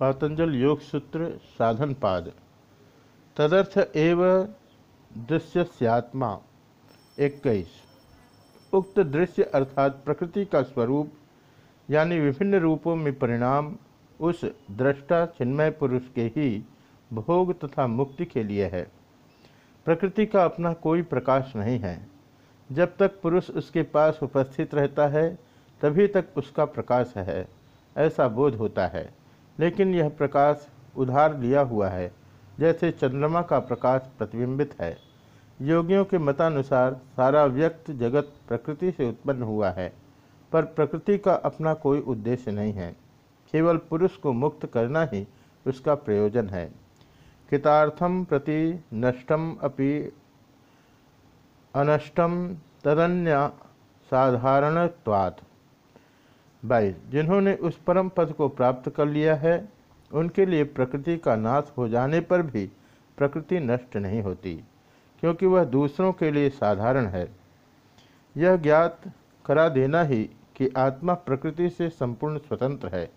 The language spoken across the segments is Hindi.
पातंजल योग सूत्र साधन पाद। तदर्थ एव दृश्यस्यात्मा इक्कीस। उक्त दृश्य अर्थात प्रकृति का स्वरूप, यानी विभिन्न रूपों में परिणाम, उस दृष्टा चिन्मय पुरुष के ही भोग तथा मुक्ति के लिए है। प्रकृति का अपना कोई प्रकाश नहीं है। जब तक पुरुष उसके पास उपस्थित रहता है, तभी तक उसका प्रकाश है। ऐसा बोध होता है। लेकिन यह प्रकाश उधार लिया हुआ है, जैसे चंद्रमा का प्रकाश प्रतिबिंबित है। योगियों के मतानुसार सारा व्यक्त जगत प्रकृति से उत्पन्न हुआ है, पर प्रकृति का अपना कोई उद्देश्य नहीं है। केवल पुरुष को मुक्त करना ही उसका प्रयोजन है। कृतार्थम प्रति नष्टम अपि अनष्टम तदन्य साधारणत्वात्। बाईस जिन्होंने उस परम पद को प्राप्त कर लिया है, उनके लिए प्रकृति का नाश हो जाने पर भी प्रकृति नष्ट नहीं होती, क्योंकि वह दूसरों के लिए साधारण है। यह ज्ञात करा देना ही कि आत्मा प्रकृति से संपूर्ण स्वतंत्र है।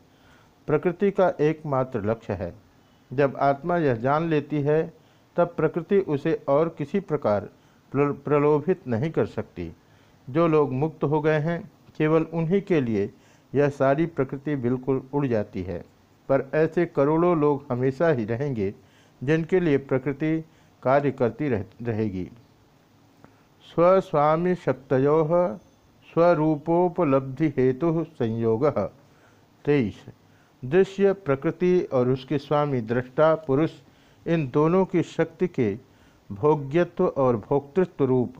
प्रकृति का एकमात्र लक्ष्य है। जब आत्मा यह जान लेती है, तब प्रकृति उसे और किसी प्रकार प्रलोभित नहीं कर सकती। जो लोग मुक्त हो गए हैं, केवल उन्हीं के लिए यह सारी प्रकृति बिल्कुल उड़ जाती है। पर ऐसे करोड़ों लोग हमेशा ही रहेंगे जिनके लिए प्रकृति कार्य करती रह, रहेगी। स्वस्वामी शक्तो स्वरूपोपलब्धि हेतु संयोग। तेईस। दृश्य प्रकृति और उसके स्वामी दृष्टा पुरुष इन दोनों की शक्ति के भोग्यत्व और भोक्तृत्व रूप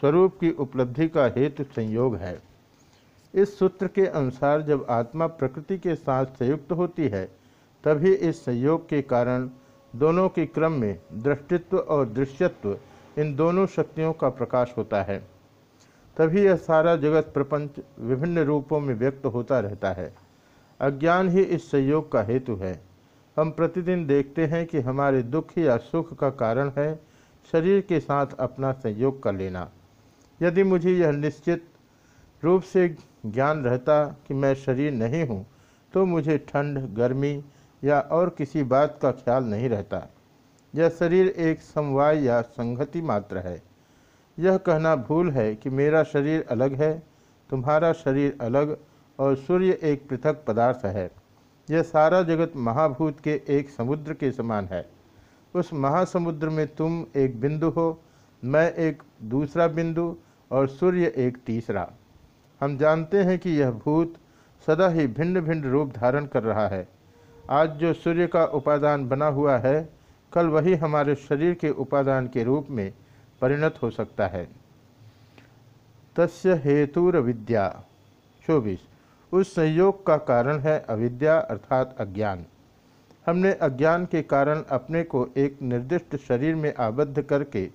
स्वरूप की उपलब्धि का हेतु संयोग है। इस सूत्र के अनुसार जब आत्मा प्रकृति के साथ संयुक्त होती है, तभी इस संयोग के कारण दोनों के क्रम में दृष्टित्व और दृश्यत्व इन दोनों शक्तियों का प्रकाश होता है। तभी यह सारा जगत प्रपंच विभिन्न रूपों में व्यक्त होता रहता है। अज्ञान ही इस संयोग का हेतु है। हम प्रतिदिन देखते हैं कि हमारे दुख या सुख का कारण है शरीर के साथ अपना संयोग कर लेना। यदि मुझे यह निश्चित रूप से ज्ञान रहता कि मैं शरीर नहीं हूँ तो मुझे ठंड, गर्मी या और किसी बात का ख्याल नहीं रहता। यह शरीर एक समवाय या संगति मात्र है। यह कहना भूल है कि मेरा शरीर अलग है, तुम्हारा शरीर अलग और सूर्य एक पृथक पदार्थ है। यह सारा जगत महाभूत के एक समुद्र के समान है। उस महासमुद्र में तुम एक बिंदु हो, मैं एक दूसरा बिंदु और सूर्य एक तीसरा। हम जानते हैं कि यह भूत सदा ही भिन्न भिन्न रूप धारण कर रहा है। आज जो सूर्य का उपादान बना हुआ है, कल वही हमारे शरीर के उपादान के रूप में परिणत हो सकता है। तस्य हेतुर विद्या। चौबीस। उस संयोग का कारण है अविद्या अर्थात अज्ञान। हमने अज्ञान के कारण अपने को एक निर्दिष्ट शरीर में आबद्ध करके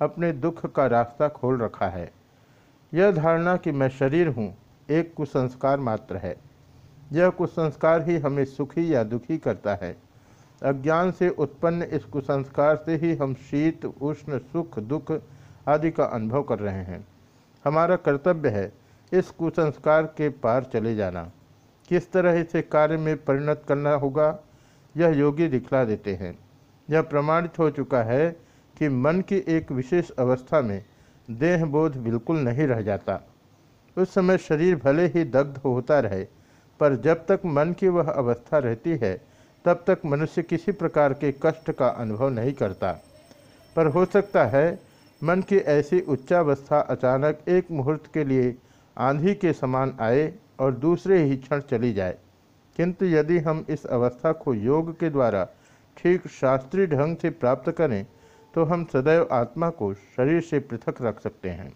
अपने दुख का रास्ता खोल रखा है। यह धारणा कि मैं शरीर हूँ, एक कुसंस्कार मात्र है। यह कुसंस्कार ही हमें सुखी या दुखी करता है। अज्ञान से उत्पन्न इस कुसंस्कार से ही हम शीत, उष्ण, सुख, दुख आदि का अनुभव कर रहे हैं। हमारा कर्तव्य है इस कुसंस्कार के पार चले जाना। किस तरह इसे कार्य में परिणत करना होगा, यह योगी दिखला देते हैं। यह प्रमाणित हो चुका है कि मन की एक विशेष अवस्था में देह बोध बिल्कुल नहीं रह जाता। उस समय शरीर भले ही दग्ध होता रहे, पर जब तक मन की वह अवस्था रहती है, तब तक मनुष्य किसी प्रकार के कष्ट का अनुभव नहीं करता। पर हो सकता है, मन की ऐसी उच्चावस्था अचानक एक मुहूर्त के लिए आंधी के समान आए और दूसरे ही क्षण चली जाए। किंतु यदि हम इस अवस्था को योग के द्वारा ठीक शास्त्रीय ढंग से प्राप्त करें तो हम सदैव आत्मा को शरीर से पृथक रख सकते हैं।